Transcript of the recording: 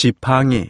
지팡이.